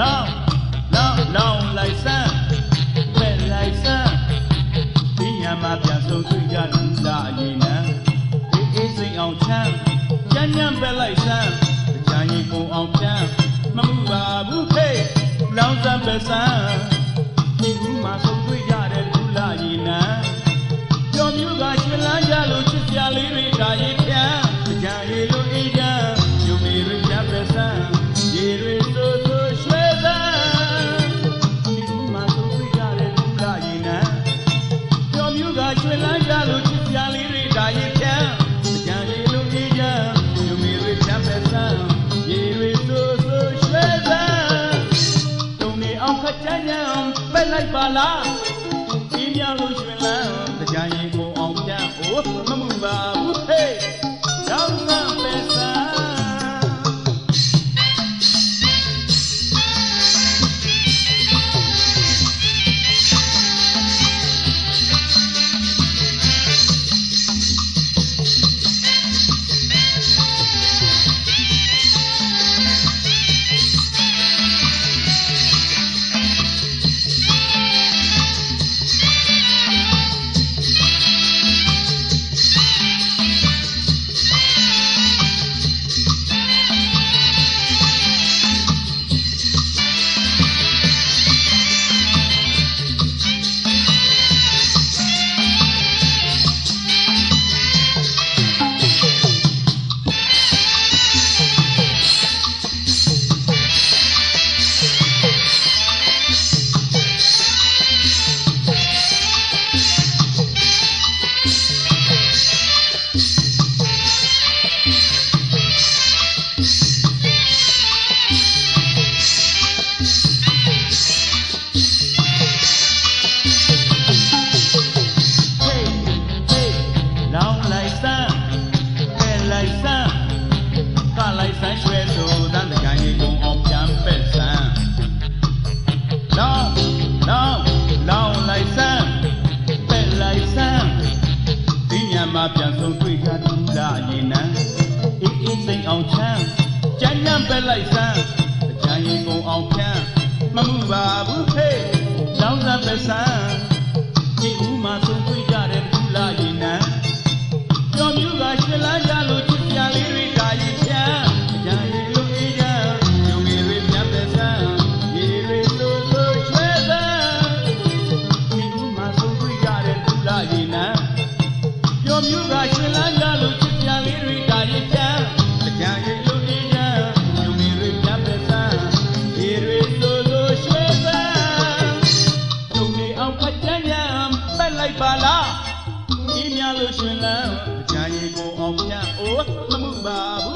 လောင်းလောင်းလောင်းလိုက်စမ်းဖက်လိုက်စမ်းဒီညမှာပြန်ဆုံတွေ့ကြလူသားအရင်နံအေးအေးစိမ်အောင်ချမ်းညံ့ညံ့ဖက်လိုက်စမ်းကြံရင်ပုံအောင်ပြန်မမှုပါဘူးဖေးလောင်းစမ်းပဲစမ်း ချမ်းချမ်းပက်လိုက်ပါလားဒီများလို့ရွှင်လန်းတရားရင်ကိုအောင်ချမ်းဖို့မမှုပါ က်လိုက်စမ်းအကြံရင်ကုန်အောင်ဖြန်းမမှုပါဘူးဟေးလောင်းစားပဲစမ်းဒီဦးမှာဆုံးတွေ့ကြတဲ့ဘူးလာရင်နံကြော်မြူကရှင်းလန်းကြလို့ချစ်ပြလေးတွေကာရင်ဖြန်းအကြံရင်လို့အေးကြညုံငယ်တွေပြတ်ပဲစမ်းရေတွေလို့လို့ချွဲစမ်းဒီဦးမှာဆုံးတွေ့ကြတဲ့ဘူးလာရင်နံကြော်မြူက Babu.